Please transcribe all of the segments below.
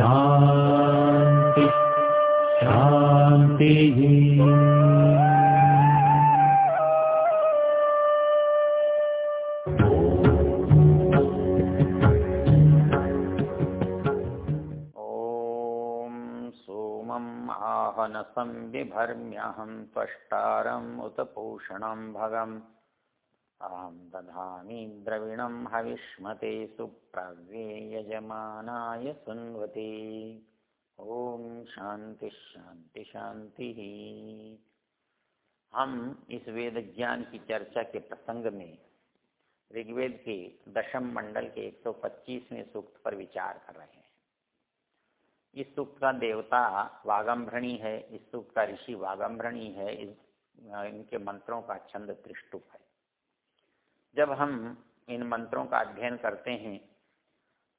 शान्ति शान्तिः। आहनसं त्वष्टारम् उत पूषणं भगम् अहं दधामि द्रविणं हविष्मते सुप्रव्ये सुन्वते। ॐ शांति शांति शांति हम इस वेद ज्ञान की चर्चा के प्रसंग में ऋग्वेद के दशम मंडल के 125वें सूक्त पर विचार कर रहे हैं। इस सूक्त का देवता वागम्भृणी है, इस सूक्त का ऋषि वागम्भृणी है, इस, इनके मंत्रों का छंद त्रिष्टुप है। जब हम इन मंत्रों का अध्ययन करते हैं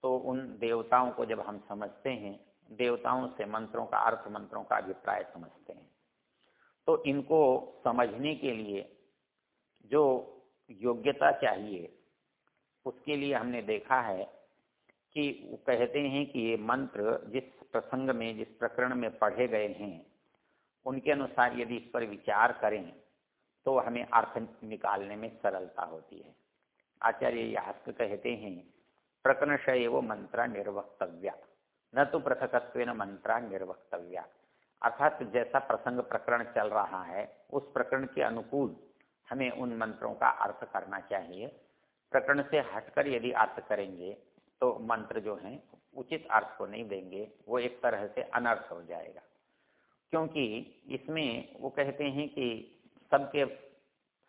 तो उन देवताओं को जब हम समझते हैं, देवताओं से मंत्रों का अर्थ, मंत्रों का अभिप्राय समझते हैं। तो इनको समझने के लिए जो योग्यता चाहिए, उसके लिए हमने देखा है कि कहते हैं कि ये मंत्र जिस प्रसंग में, जिस प्रकरण में पढ़े गए हैं, उनके अनुसार यदि इस पर विचार करें तो हमें अर्थ निकालने में सरलता होती है। आचार्य यास्क कहते हैं प्रकरणशय वो मंत्रा निर्वक्तव्या। न तो पृथकत्व मंत्रा निर्वक्तव्या। अर्थात जैसा प्रसंग प्रकरण चल रहा है, उस प्रकरण के अनुकूल हमें उन मंत्रों का अर्थ करना चाहिए। प्रकरण से हटकर यदि अर्थ करेंगे तो मंत्र जो हैं, उचित अर्थ को नहीं देंगे, वो एक तरह से अनर्थ हो जाएगा। क्योंकि इसमें वो कहते हैं कि सबके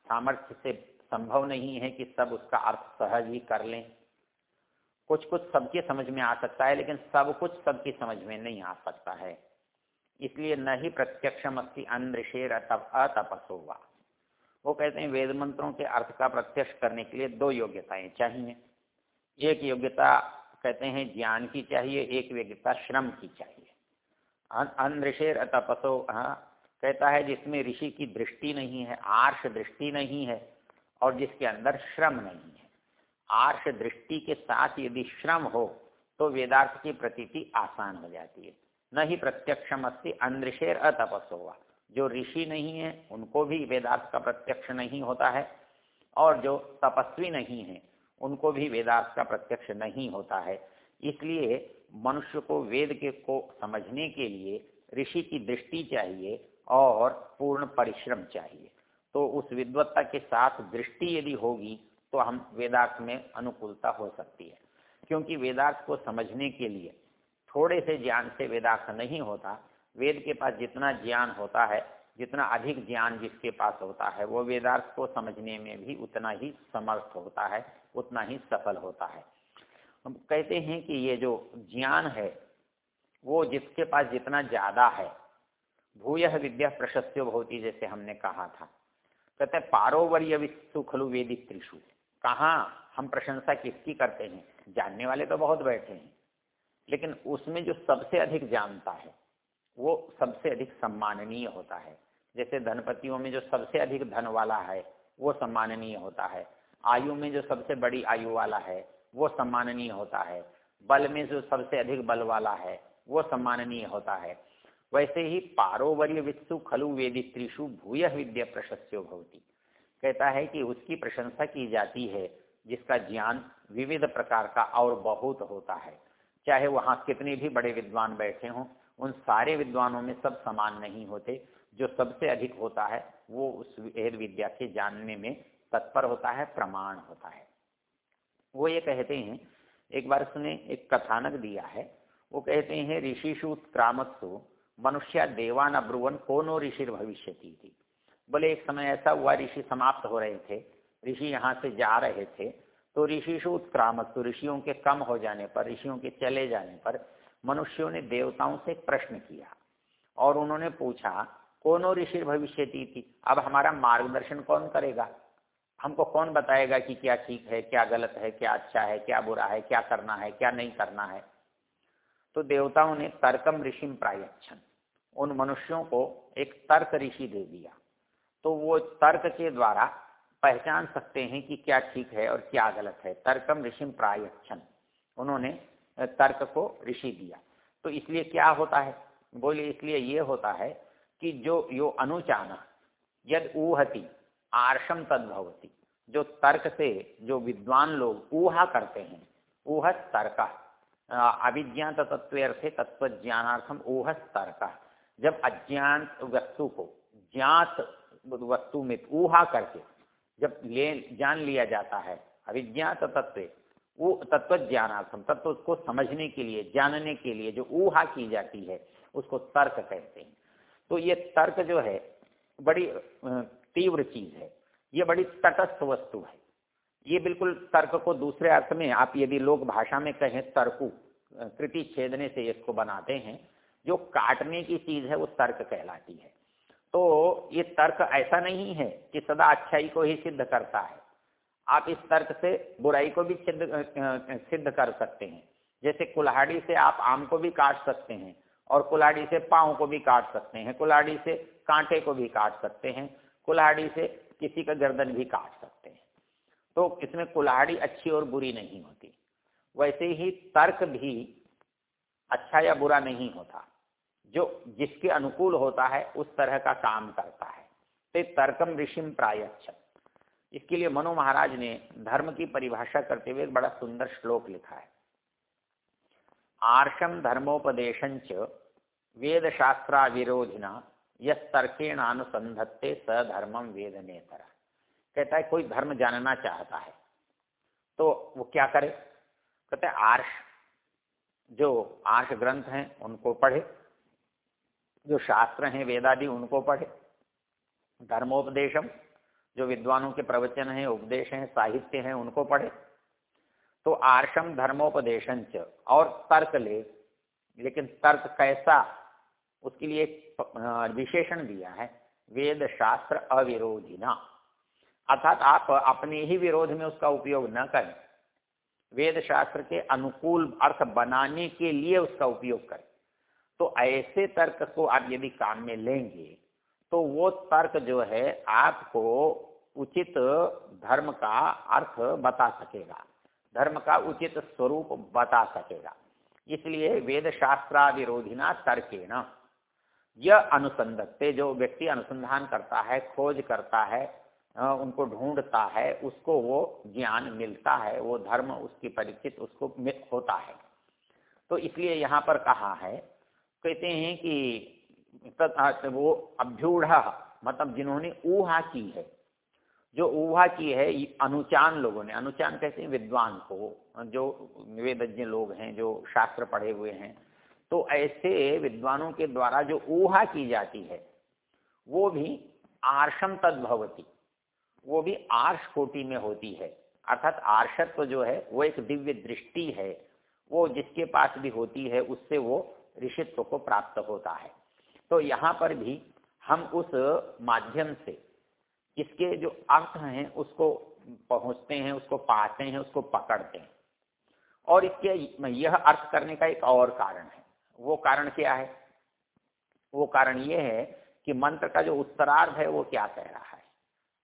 सामर्थ्य से संभव नहीं है कि सब उसका अर्थ सहज ही कर लें। कुछ कुछ सबके समझ में आ सकता है, लेकिन सब कुछ सबकी समझ में नहीं आ सकता है। इसलिए न ही प्रत्यक्षम अस्ति अनृषेर अतपसोवा वो। कहते हैं, वेद मंत्रों के अर्थ का प्रत्यक्ष करने के लिए दो योग्यताएँ चाहिए। एक योग्यता कहते हैं, ज्ञान की चाहिए, एक योग्यता श्रम की चाहिए। अनऋषेर तपसो हाँ कहता है जिसमें ऋषि की दृष्टि नहीं है, आर्ष दृष्टि नहीं है और जिसके अंदर श्रम नहीं है। आर्ष दृष्टि के साथ यदि श्रम हो तो वेदार्थ की प्रतीति आसान हो जाती है। न ही प्रत्यक्षम अस्ति अनऋषेर अतपसोवा जो ऋषि नहीं है, उनको भी वेदार्थ का प्रत्यक्ष नहीं होता है। और जो तपस्वी नहीं है, उनको भी वेदार्थ का प्रत्यक्ष नहीं होता है। इसलिए मनुष्य को वेद के को समझने के लिए ऋषि की दृष्टि चाहिए और पूर्ण परिश्रम चाहिए। तो उस विद्वत्ता के साथ दृष्टि यदि होगी तो हम वेदार्थ में अनुकूलता हो सकती है। क्योंकि वेदार्थ को समझने के लिए थोड़े से ज्ञान से वेदार्थ नहीं होता। वेद के पास जितना ज्ञान होता है, जितना अधिक ज्ञान जिसके पास होता है, वो वेदार्थ को समझने में भी उतना ही समर्थ होता है, उतना ही सफल होता है। हम कहते हैं कि ये जो ज्ञान है, वो जिसके पास जितना ज़्यादा है भूय विद्या प्रशस्त्यो भवती जैसे हमने कहा था। कहते पारोवर्य विस्तु खलु वेदी त्रिशु कहाँ हम प्रशंसा किसकी करते हैं? जानने वाले तो बहुत बैठे हैं। लेकिन उसमें जो सबसे अधिक जानता है, वो सबसे अधिक सम्माननीय होता है। जैसे धनपतियों में जो सबसे अधिक धन वाला है, वो सम्माननीय होता है। आयु में जो सबसे बड़ी आयु वाला है, वो सम्माननीय होता है। बल में जो सबसे अधिक बल वाला है, वो सम्माननीय होता है। वैसे ही पारोवर्य वित्सु खलु वेदी त्रिशु भूय विद्या प्रशस्यो भवती। कहता है कि उसकी प्रशंसा की जाती है, जिसका ज्ञान विविध प्रकार का और बहुत होता है। चाहे वहाँ कितने भी बड़े विद्वान बैठे हों, उन सारे विद्वानों में सब समान नहीं होते। जो सबसे अधिक होता है, वो उस वेद विद्या के जानने में तत्पर होता है, प्रमाण होता है। वो ये कहते हैं, एक बार उसने एक कथानक दिया है। वो कहते हैं ऋषिशु उत्क्रामत्सु मनुष्य देवान अब्रुवन कोनो ऋषि भविष्य थी बोले, एक समय ऐसा हुआ, ऋषि समाप्त हो रहे थे, ऋषि यहाँ से जा रहे थे तो ऋषि उत्क्रामक तो ऋषियों के कम हो जाने पर, ऋषियों के चले जाने पर मनुष्यों ने देवताओं से प्रश्न किया और उन्होंने पूछा, कौन ऋषि भविष्य थी अब हमारा मार्गदर्शन कौन करेगा? हमको कौन बताएगा कि क्या ठीक है, क्या गलत है, क्या अच्छा है, क्या बुरा है, क्या करना है, क्या नहीं करना है? तो देवताओं ने तर्कम ऋषि प्रायच्छन। उन मनुष्यों को एक तर्क ऋषि दे दिया। तो वो तर्क के द्वारा पहचान सकते हैं कि क्या ठीक है और क्या गलत है। तर्कम ऋषि प्रायच्छन। उन्होंने तर्क को ऋषि दिया। तो इसलिए क्या होता है? बोले इसलिए ये होता है कि जो, यो अनुचान यद ऊहति आर्षम तद्भवती। जो तर्क से जो विद्वान लोग ऊहा करते हैं ऊह तर्क अभिज्ञात तत्व अर्थे तत्व ज्ञानार्थम ऊह तर्क जब अज्ञान वस्तु को, ज्ञात वस्तु में ऊहा करके जब ले, जान लिया जाता है अभिज्ञात तत्व, वो तत्व ज्ञानार्थम तत्व उसको समझने के लिए, जानने के लिए जो ऊहा की जाती है, उसको तर्क कहते हैं। तो ये तर्क जो है, बड़ी तीव्र चीज़ है। ये बड़ी तटस्थ वस्तु है। ये बिल्कुल तर्क को दूसरे अर्थ में आप यदि लोग भाषा में कहें तर्कु कृति छेदने से इसको बनाते हैं जो काटने की चीज़ है वो तर्क कहलाती है। तो ये तर्क ऐसा नहीं है कि सदा अच्छाई को ही सिद्ध करता है। आप इस तर्क से बुराई को भी सिद्ध सिद्ध कर सकते हैं। जैसे कुल्हाड़ी से आप आम को भी काट सकते हैं और कुल्हाड़ी से पाँव को भी काट सकते हैं। कुल्हाड़ी से कांटे को भी काट सकते हैं। कुल्हाड़ी से किसी का गर्दन भी काट सकते हैं। तो इसमें कुल्हाड़ी अच्छी और बुरी नहीं होती। वैसे ही तर्क भी अच्छा या बुरा नहीं होता। जो जिसके अनुकूल होता है, उस तरह का काम करता है। तो तर्कम ऋषिम प्रायच्छ इसके लिए मनु महाराज ने धर्म की परिभाषा करते हुए एक बड़ा सुंदर श्लोक लिखा है। आर्षम धर्मोपदेश वेद शास्त्रा विरोधिना यह तर्केण अनुसंधत्ते स धर्मम वेद नेतर कहता है, कोई धर्म जानना चाहता है तो वो क्या करे? कहते आर्ष। जो आर्ष ग्रंथ हैं, उनको पढ़े। जो शास्त्र हैं, वेदादि, उनको पढ़े। धर्मोपदेशम, जो विद्वानों के प्रवचन हैं, उपदेश हैं, साहित्य हैं, उनको पढ़े। तो आर्षम धर्मोपदेशन च और तर्क ले। लेकिन तर्क कैसा, उसके लिए एक विशेषण दिया है वेद शास्त्र अविरोधिना। अर्थात आप अपने ही विरोध में उसका उपयोग न करें। वेद शास्त्र के अनुकूल अर्थ बनाने के लिए उसका उपयोग करें। तो ऐसे तर्क को आप यदि काम में लेंगे तो वो तर्क जो है आपको उचित धर्म का अर्थ बता सकेगा। धर्म का उचित स्वरूप बता सकेगा। इसलिए वेद शास्त्राविरोधिना तर्केण। यह अनुसंधत्ते, जो व्यक्ति अनुसंधान करता है, खोज करता है उनको ढूंढता है, उसको वो ज्ञान मिलता है, वो धर्म उसकी परिचित उसको होता है। तो इसलिए यहाँ पर कहा है कहते हैं कि वो अभ्यूढ़ मतलब जिन्होंने ऊहा की है। जो ऊहा की है अनुचान लोगों ने, अनुचान कहते हैं विद्वान को, जो वेदज्ञ लोग हैं, जो शास्त्र पढ़े हुए हैं। तो ऐसे विद्वानों के द्वारा जो ऊहा की जाती है, वो भी आर्षम तद्भवती, वो भी आर्ष कोटि में होती है। अर्थात आर्षत्व जो है, वो एक दिव्य दृष्टि है, वो जिसके पास भी होती है, उससे वो ऋषित्व को प्राप्त होता है। तो यहाँ पर भी हम उस माध्यम से इसके जो अर्थ हैं, उसको पहुँचते हैं, उसको पाते हैं, उसको पकड़ते हैं। और इसके यह अर्थ करने का एक और कारण है। वो कारण क्या है? वो कारण ये है कि मंत्र का जो उत्तरार्ध है, वो क्या कह रहा है?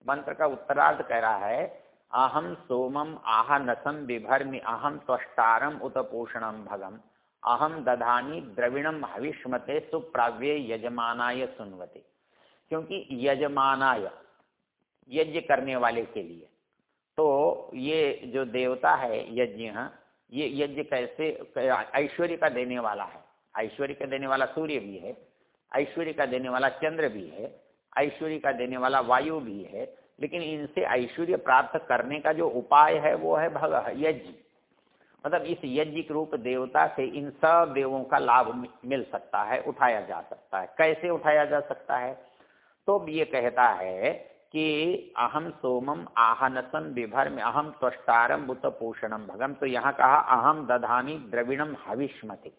मंत्र का उत्तरार्ध कह रहा है अहम सोमम आह नसम बिभर्मि अहम त्वष्टारम उत पोषणम भगम। अहम दधानी द्रविणम हविष्मते सुप्राव्य यजमानाय सुनवते। क्योंकि यजमानाय, यज्ञ करने वाले के लिए। तो ये जो देवता है यज्ञ, ये यज्ञ कैसे, ऐश्वर्य का देने वाला है। ऐश्वर्य का देने वाला सूर्य भी है, ऐश्वर्य का देने वाला चंद्र भी है, ऐश्वर्य का देने वाला वायु भी है, लेकिन इनसे ऐश्वर्य प्राप्त करने का जो उपाय है वो है भग, यज्ञ। मतलब इस यज्ञ रूप देवता से इन सब देवों का लाभ मिल सकता है, उठाया जा सकता है। कैसे उठाया जा सकता है? तो ये कहता है कि अहम सोमम आहनसम विभर में अहम त्वष्टारम बुत पोषणम भगम तो यहाँ कहा अहम दधामी द्रविणम हविष्मति।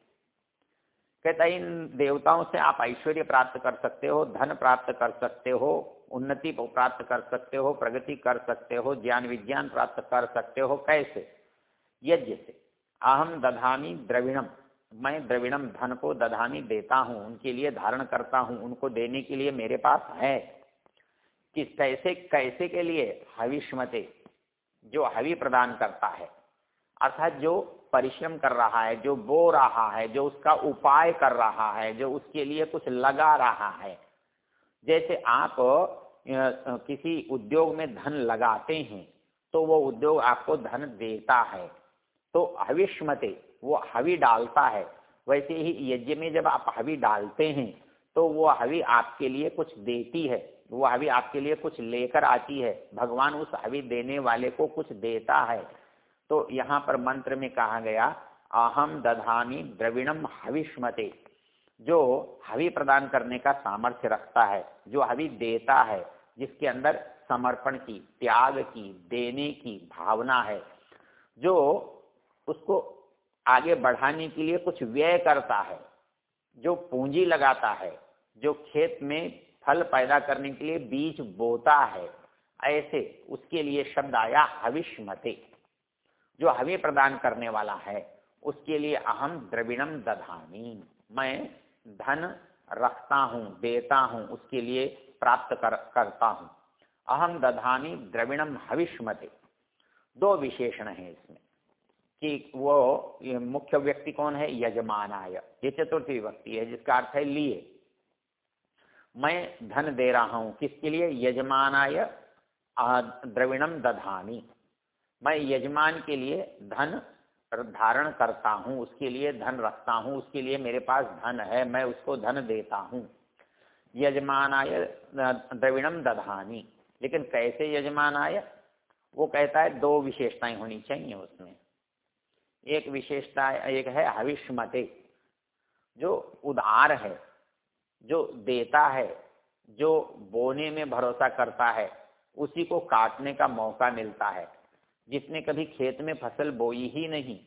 कहता है, इन देवताओं से आप ऐश्वर्य प्राप्त कर सकते हो, धन प्राप्त कर सकते हो, उन्नति प्राप्त कर सकते हो, प्रगति कर सकते हो, ज्ञान विज्ञान प्राप्त कर सकते हो, कैसे? यज्ञ से अहम दधामी द्रविणम मैं द्रविणम धन को दधामी, देता हूँ, उनके लिए धारण करता हूँ, उनको देने के लिए मेरे पास है। किस कैसे कैसे के लिए? हविष्मते, जो हवि प्रदान करता है। अर्थात जो परिश्रम कर रहा है, जो बो रहा है, जो उसका उपाय कर रहा है, जो उसके लिए कुछ लगा रहा है। जैसे आप किसी उद्योग में धन लगाते हैं तो वो उद्योग आपको धन देता है। तो हविष्मते, वो हवि डालता है। वैसे ही यज्ञ में जब आप हवि डालते हैं तो वो हवि आपके लिए कुछ देती है। वो हवि आपके लिए कुछ लेकर आती है। भगवान उस हवि देने वाले को कुछ देता है। तो यहाँ पर मंत्र में कहा गया अहम दधानी द्रविणम हविष्मते जो हवि प्रदान करने का सामर्थ्य रखता है, जो हवि देता है, जिसके अंदर समर्पण की, त्याग की, देने की भावना है। जो उसको आगे बढ़ाने के लिए कुछ व्यय करता है जो पूंजी लगाता है जो खेत में फल पैदा करने के लिए बीज बोता है ऐसे उसके लिए शब्द आया हविष्मते जो हवि प्रदान करने वाला है उसके लिए अहम द्रविणम दधानी मैं धन रखता हूँ देता हूँ उसके लिए प्राप्त कर, करता हूँ। अहम दधानी द्रविणम हविष्मते। दो विशेषण है इसमें। कि वो मुख्य व्यक्ति कौन है? यजमानाय। ये चतुर्थी व्यक्ति है, जिसका अर्थ है लिए। मैं धन दे रहा हूँ। किसके लिए? यजमान आय द्रविणम दधानी मैं यजमान के लिए धन धारण करता हूँ, उसके लिए धन रखता हूँ, उसके लिए मेरे पास धन है, मैं उसको धन देता हूँ। यजमानाय द्रविणम दधानी लेकिन कैसे यजमान आय वो कहता है दो विशेषताएँ होनी चाहिए उसमें। एक विशेषता, एक है हविष्मते जो उदार है, जो देता है, जो बोने में भरोसा करता है, उसी को काटने का मौका मिलता है। जिसने कभी खेत में फ़सल बोई ही नहीं,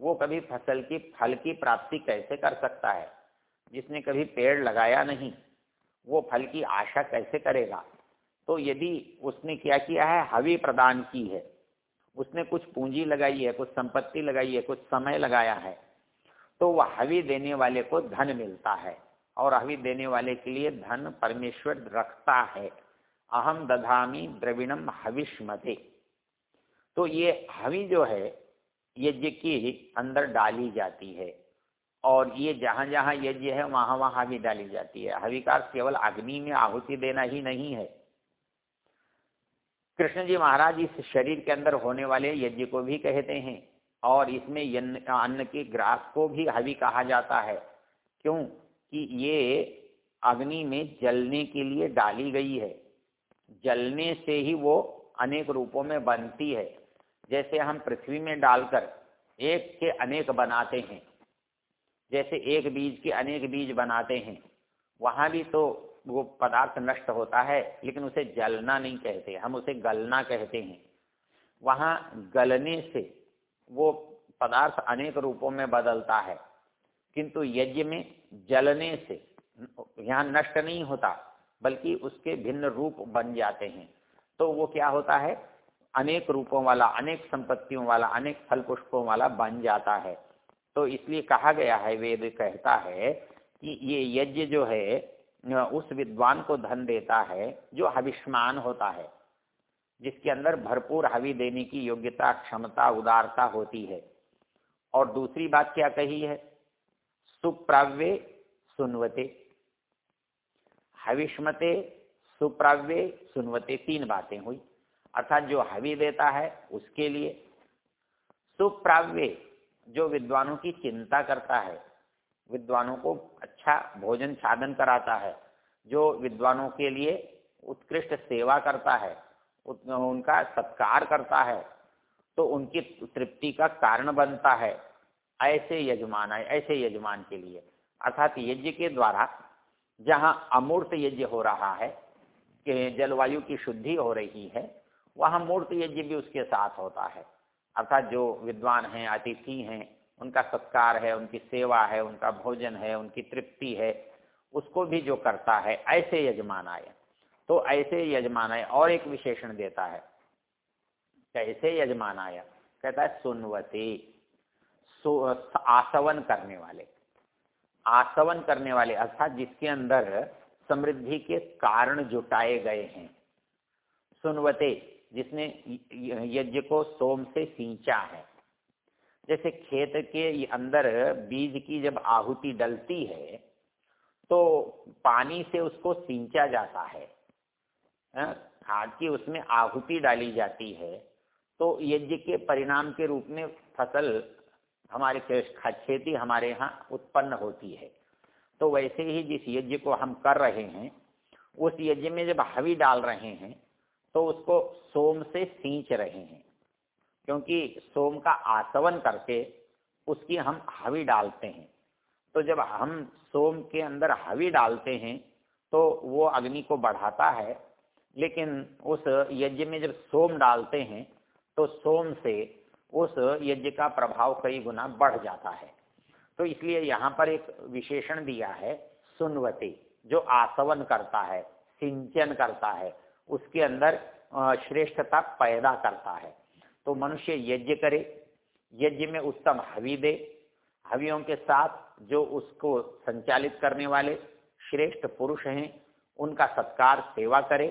वो कभी फ़सल की फल की प्राप्ति कैसे कर सकता है? जिसने कभी पेड़ लगाया नहीं, वो फल की आशा कैसे करेगा? तो यदि उसने क्या किया है, हवि प्रदान की है। उसने कुछ पूंजी लगाई है, कुछ संपत्ति लगाई है, कुछ समय लगाया है तो वह हवि देने वाले को धन मिलता है और हवि देने वाले के लिए धन परमेश्वर रखता है। अहम दधामी द्रविणम हविष्मते। तो ये हवि जो है, यज्ञ की अंदर डाली जाती है और ये जहाँ जहाँ यज्ञ है वहाँ वहाँ हवि डाली जाती है। हवि का केवल अग्नि में आहुति देना ही नहीं है। कृष्ण जी महाराज इस शरीर के अंदर होने वाले यज्ञ को भी कहते हैं और इसमें अन्न के ग्रास को भी हवि कहा जाता है। क्यों? कि ये अग्नि में जलने के लिए डाली गई है। जलने से ही वो अनेक रूपों में बनती है। जैसे हम पृथ्वी में डालकर एक के अनेक बनाते हैं, जैसे एक बीज के अनेक बीज बनाते हैं, वहाँ भी तो वो पदार्थ नष्ट होता है, लेकिन उसे जलना नहीं कहते, हम उसे गलना कहते हैं। वहाँ गलने से वो पदार्थ अनेक रूपों में बदलता है, किंतु यज्ञ में जलने से यहाँ नष्ट नहीं होता, बल्कि उसके भिन्न रूप बन जाते हैं। तो वो क्या होता है? अनेक रूपों वाला, अनेक संपत्तियों वाला, अनेक फल पुष्पों वाला बन जाता है। तो इसलिए कहा गया है, वेद कहता है कि ये यज्ञ जो है उस विद्वान को धन देता है, जो हविष्मान होता है, जिसके अंदर भरपूर हवि देने की योग्यता, क्षमता, उदारता होती है। और दूसरी बात क्या कही है? सुप्राव्य सुनवते। हविष्मते, सुप्राव्य सुनवते तीन बातें हुई। अर्थात जो हवि देता है, उसके लिए। सुप्राव्य, जो विद्वानों की चिंता करता है विद्वानों को अच्छा भोजन साधन कराता है, जो विद्वानों के लिए उत्कृष्ट सेवा करता है उनका सत्कार करता है तो उनकी तृप्ति का कारण बनता है ऐसे यजमान है ऐसे यजमान के लिए। अर्थात यज्ञ के द्वारा जहाँ अमूर्त यज्ञ हो रहा है, के जलवायु की शुद्धि हो रही है, वहाँ मूर्त यज्ञ भी उसके साथ होता है। अर्थात जो विद्वान हैं, अतिथि हैं उनका सत्कार है, उनकी सेवा है, उनका भोजन है, उनकी तृप्ति है, उसको भी जो करता है, ऐसे यजमान आय तो ऐसे यजमान आय और एक विशेषण देता है। कैसे यजमान आया कहता है, सुनवती आसवन करने वाले। आसवन करने वाले, अर्थात जिसके अंदर समृद्धि के कारण जुटाए गए हैं। सुनवते, जिसने यज्ञ को सोम से सींचा है। जैसे खेत के अंदर बीज की जब आहुति डलती है तो पानी से उसको सींचा जाता है। हाँ, खाद की उसमें आहुति डाली जाती है। तो यज्ञ के परिणाम के रूप में फ़सल हमारे खेती हमारे यहाँ उत्पन्न होती है। तो वैसे ही जिस यज्ञ को हम कर रहे हैं उस यज्ञ में जब हवी डाल रहे हैं तो उसको सोम से सींच रहे हैं। क्योंकि सोम का आसवन करके उसकी हम हवि डालते हैं। तो जब हम सोम के अंदर हवि डालते हैं तो वो अग्नि को बढ़ाता है। लेकिन उस यज्ञ में जब सोम डालते हैं तो सोम से उस यज्ञ का प्रभाव कई गुना बढ़ जाता है। तो इसलिए यहाँ पर एक विशेषण दिया है, सुनवती, जो आसवन करता है, सिंचन करता है, उसके अंदर श्रेष्ठता पैदा करता है। तो मनुष्य यज्ञ करे, यज्ञ में उत्तम हवि दे, हवियों के साथ जो उसको संचालित करने वाले श्रेष्ठ पुरुष हैं, उनका सत्कार, सेवा करे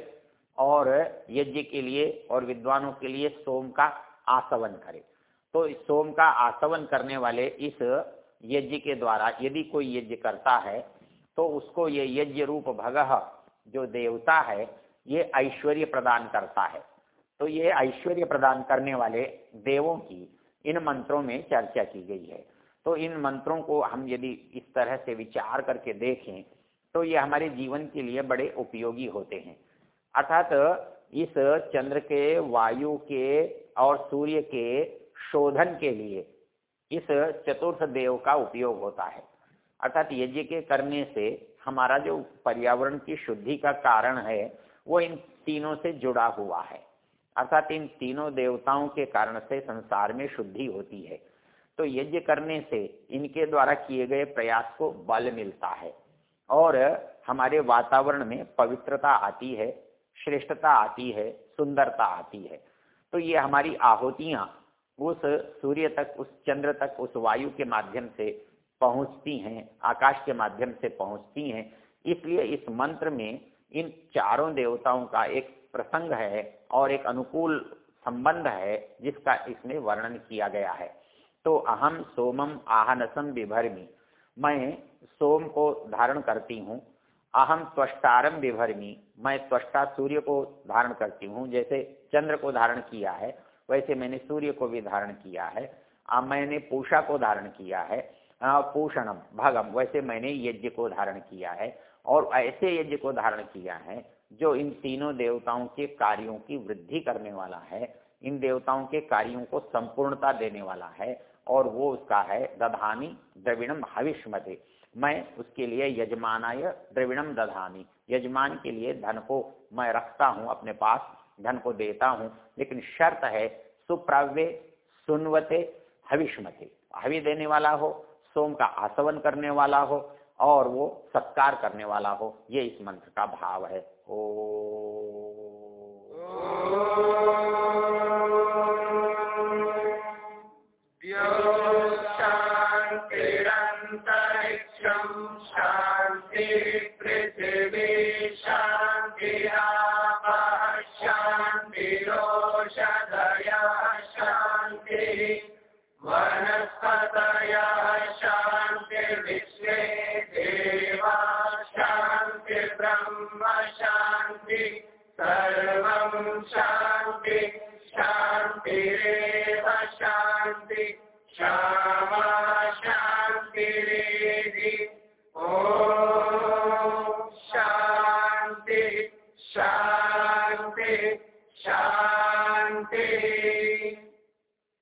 और यज्ञ के लिए और विद्वानों के लिए सोम का आसवन करे। तो इस सोम का आसवन करने वाले इस यज्ञ के द्वारा यदि कोई यज्ञ करता है तो उसको ये यज्ञ रूप भगह जो देवता है, ये ऐश्वर्य प्रदान करता है। तो ये ऐश्वर्य प्रदान करने वाले देवों की इन मंत्रों में चर्चा की गई है। तो इन मंत्रों को हम यदि इस तरह से विचार करके देखें तो ये हमारे जीवन के लिए बड़े उपयोगी होते हैं। अर्थात इस चंद्र के, वायु के और सूर्य के शोधन के लिए इस चतुर्थ देव का उपयोग होता है। अर्थात यज्ञ के करने से हमारा जो पर्यावरण की शुद्धि का कारण है, वो इन तीनों से जुड़ा हुआ है। अर्थात इन तीनों देवताओं के कारण से संसार में शुद्धि होती है। तो यज्ञ करने से इनके द्वारा किए गए प्रयास को बल मिलता है और हमारे वातावरण में पवित्रता आती है, श्रेष्ठता आती है, सुंदरता आती है। तो ये हमारी आहुतियाँ उस सूर्य तक, उस चंद्र तक, उस वायु के माध्यम से पहुँचती हैं, आकाश के माध्यम से पहुँचती हैं। इसलिए इस मंत्र में इन चारों देवताओं का एक प्रसंग है और एक अनुकूल संबंध है जिसका इसमें वर्णन किया गया है। तो अहम सोमम आहनसम विभर्मी मैं सोम को धारण करती हूँ। अहम त्वष्टारम विभर्मी मैं त्वष्टा सूर्य को धारण करती हूँ। जैसे चंद्र को धारण किया है वैसे मैंने सूर्य को भी धारण किया है। आ, मैंने पूषा को धारण किया है। पूषणम भगम वैसे मैंने यज्ञ को धारण किया है। और ऐसे यज्ञ को धारण किया है जो इन तीनों देवताओं के कार्यों की वृद्धि करने वाला है, इन देवताओं के कार्यों को संपूर्णता देने वाला है, और वो उसका है दधानी द्रविणम हविष्मते। मैं उसके लिए यजमानाय द्रविणम दधानी। यजमान के लिए धन को मैं रखता हूँ अपने पास, धन को देता हूँ, लेकिन शर्त है सुप्रव्य सुनवते हविष्मते। हवि देने वाला हो, सोम का आसवन करने वाला हो, और वो सत्कार करने वाला हो, ये इस मंत्र का भाव है। Oh.